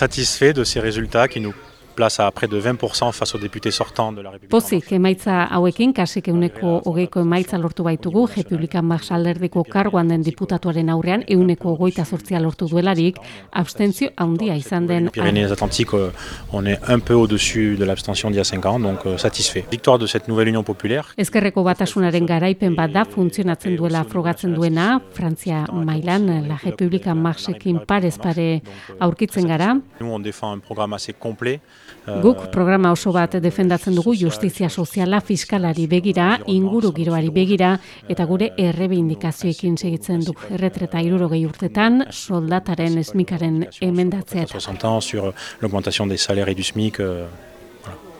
satisfait de ces résultats qui nous place à près de 20% face aux députés sortants de la République. Pozik, emaitza hauekin, kasik euneko hogeiko emaitza lortu baitugu, Republikan Mars alderdiko karguan den diputatuaren aurrean, euneko hogeita sortzia lortu duelarik, abstentzio handia izan den. Pyrénées-Atlantiques, euh, on est un peu au-dessus de l'abstention d'il y a 5 ans, donc euh, satisfait. Victoire de cette nouvelle Union populaire. Ezkerreko batasunaren garaipen bat da, funtzionatzen duela frogatzen duena, Frantzia mailan, la Republikan Marsekin parez pare aurkitzen gara. Nous, on défend un programme assez complet. Guk programa oso bat defendatzen dugu justizia soziala fiskalari begira, inguru giroari begira, eta gure errebindikazioekin segitzen du. Erretreta irurogei urtetan, soldataren esmikaren emendatzea. 60 ans sur l'augmentation des salaires et du SMIC, euh,